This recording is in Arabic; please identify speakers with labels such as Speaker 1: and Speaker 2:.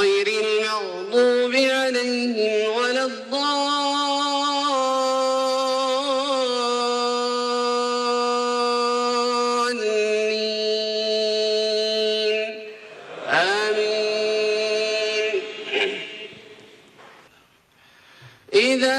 Speaker 1: غير المغضوب عليهم ولا الضالين. آمين. إذا